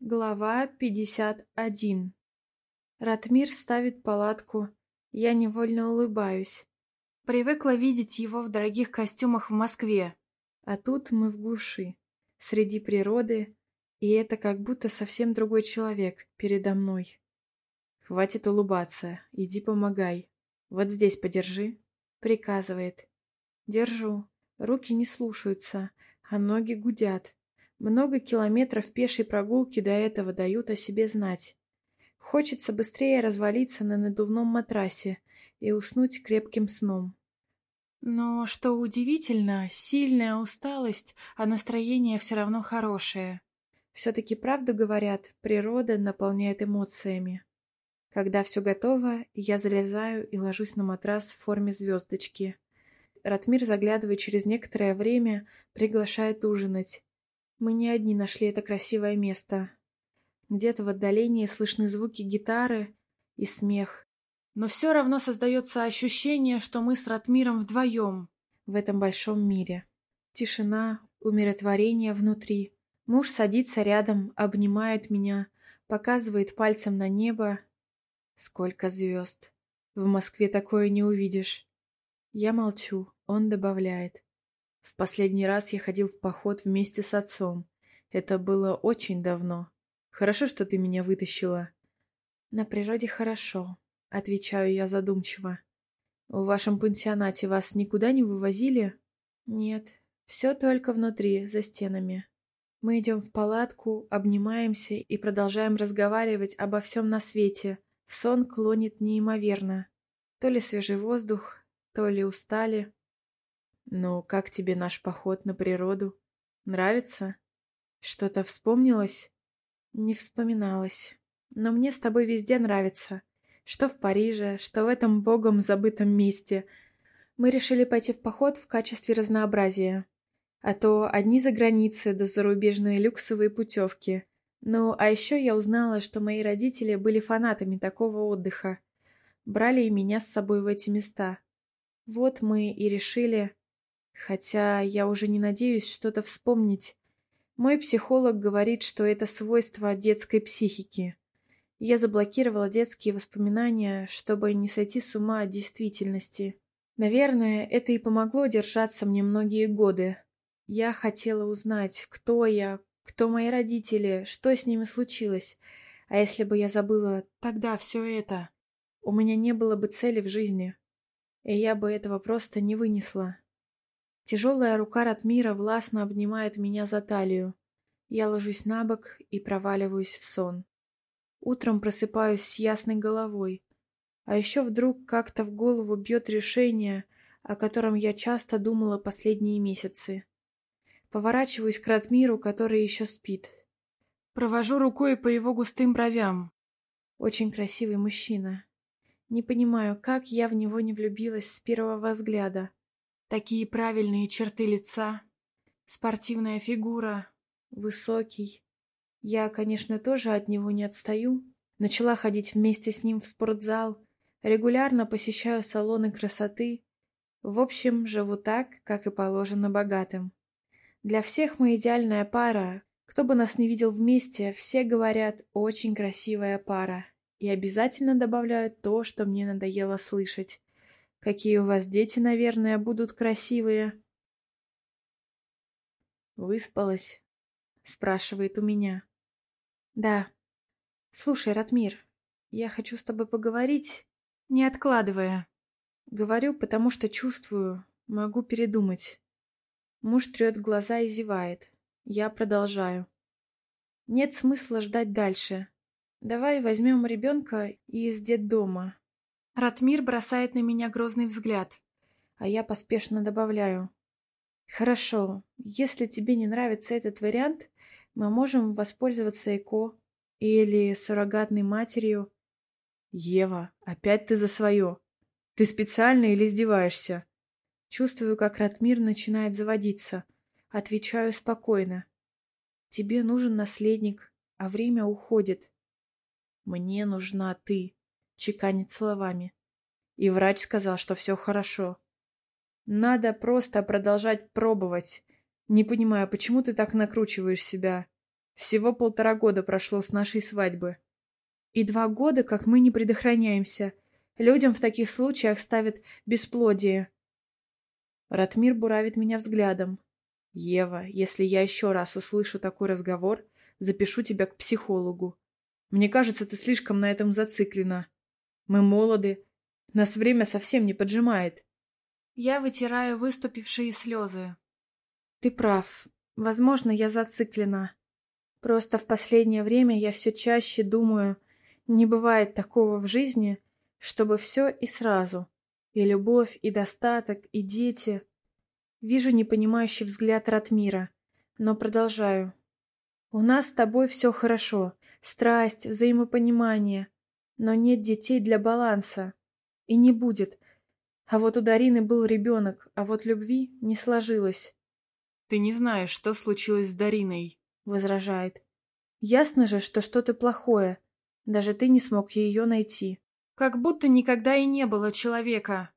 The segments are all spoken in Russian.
Глава 51 Ратмир ставит палатку. Я невольно улыбаюсь. Привыкла видеть его в дорогих костюмах в Москве. А тут мы в глуши, среди природы, и это как будто совсем другой человек передо мной. «Хватит улыбаться, иди помогай. Вот здесь подержи», — приказывает. Держу. Руки не слушаются, а ноги гудят. Много километров пешей прогулки до этого дают о себе знать. Хочется быстрее развалиться на надувном матрасе и уснуть крепким сном. Но, что удивительно, сильная усталость, а настроение все равно хорошее. Все-таки правду говорят, природа наполняет эмоциями. Когда все готово, я залезаю и ложусь на матрас в форме звездочки. Ратмир заглядывает через некоторое время, приглашает ужинать. Мы не одни нашли это красивое место. Где-то в отдалении слышны звуки гитары и смех. Но все равно создается ощущение, что мы с Ратмиром вдвоем в этом большом мире. Тишина, умиротворение внутри. Муж садится рядом, обнимает меня, показывает пальцем на небо. Сколько звезд! В Москве такое не увидишь. Я молчу, он добавляет. В последний раз я ходил в поход вместе с отцом. Это было очень давно. Хорошо, что ты меня вытащила. На природе хорошо, отвечаю я задумчиво. В вашем пансионате вас никуда не вывозили? Нет, все только внутри, за стенами. Мы идем в палатку, обнимаемся и продолжаем разговаривать обо всем на свете. В сон клонит неимоверно. То ли свежий воздух, то ли устали. «Ну, как тебе наш поход на природу? Нравится? Что-то вспомнилось?» «Не вспоминалось. Но мне с тобой везде нравится. Что в Париже, что в этом богом забытом месте. Мы решили пойти в поход в качестве разнообразия. А то одни за границы да зарубежные люксовые путевки. Ну, а еще я узнала, что мои родители были фанатами такого отдыха. Брали и меня с собой в эти места. Вот мы и решили... Хотя я уже не надеюсь что-то вспомнить. Мой психолог говорит, что это свойство детской психики. Я заблокировала детские воспоминания, чтобы не сойти с ума от действительности. Наверное, это и помогло держаться мне многие годы. Я хотела узнать, кто я, кто мои родители, что с ними случилось. А если бы я забыла тогда все это, у меня не было бы цели в жизни. И я бы этого просто не вынесла. Тяжелая рука Ратмира властно обнимает меня за талию. Я ложусь на бок и проваливаюсь в сон. Утром просыпаюсь с ясной головой. А еще вдруг как-то в голову бьет решение, о котором я часто думала последние месяцы. Поворачиваюсь к Ратмиру, который еще спит. Провожу рукой по его густым бровям. Очень красивый мужчина. Не понимаю, как я в него не влюбилась с первого взгляда. Такие правильные черты лица, спортивная фигура, высокий. Я, конечно, тоже от него не отстаю. Начала ходить вместе с ним в спортзал, регулярно посещаю салоны красоты. В общем, живу так, как и положено богатым. Для всех мы идеальная пара. Кто бы нас не видел вместе, все говорят «очень красивая пара». И обязательно добавляют то, что мне надоело слышать. Какие у вас дети, наверное, будут красивые. Выспалась? Спрашивает у меня. Да. Слушай, Ратмир, я хочу с тобой поговорить, не откладывая. Говорю, потому что чувствую, могу передумать. Муж трет глаза и зевает. Я продолжаю. Нет смысла ждать дальше. Давай возьмем ребенка из детдома. Ратмир бросает на меня грозный взгляд, а я поспешно добавляю. «Хорошо, если тебе не нравится этот вариант, мы можем воспользоваться ЭКО или суррогатной матерью». «Ева, опять ты за свое. Ты специально или издеваешься?» Чувствую, как Ратмир начинает заводиться. Отвечаю спокойно. «Тебе нужен наследник, а время уходит». «Мне нужна ты», чеканит словами. И врач сказал, что все хорошо. Надо просто продолжать пробовать. Не понимаю, почему ты так накручиваешь себя? Всего полтора года прошло с нашей свадьбы. И два года, как мы не предохраняемся. Людям в таких случаях ставят бесплодие. Ратмир буравит меня взглядом. Ева, если я еще раз услышу такой разговор, запишу тебя к психологу. Мне кажется, ты слишком на этом зациклена. Мы молоды. Нас время совсем не поджимает. Я вытираю выступившие слезы. Ты прав. Возможно, я зациклена. Просто в последнее время я все чаще думаю, не бывает такого в жизни, чтобы все и сразу. И любовь, и достаток, и дети. Вижу непонимающий взгляд Ратмира, но продолжаю. У нас с тобой все хорошо. Страсть, взаимопонимание. Но нет детей для баланса. И не будет. А вот у Дарины был ребенок, а вот любви не сложилось. «Ты не знаешь, что случилось с Дариной», — возражает. «Ясно же, что что-то плохое. Даже ты не смог ее найти. Как будто никогда и не было человека».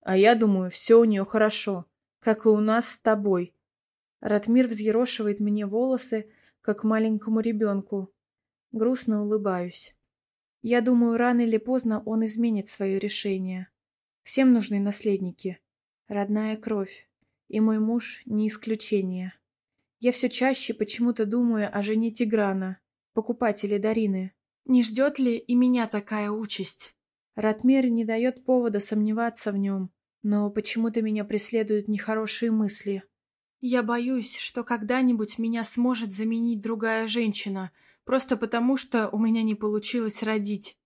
«А я думаю, все у нее хорошо, как и у нас с тобой». Ратмир взъерошивает мне волосы, как маленькому ребенку. Грустно улыбаюсь. Я думаю, рано или поздно он изменит свое решение. Всем нужны наследники. Родная кровь. И мой муж не исключение. Я все чаще почему-то думаю о жене Тиграна, покупателе Дарины. Не ждет ли и меня такая участь? Ратмир не дает повода сомневаться в нем, но почему-то меня преследуют нехорошие мысли. Я боюсь, что когда-нибудь меня сможет заменить другая женщина, просто потому что у меня не получилось родить.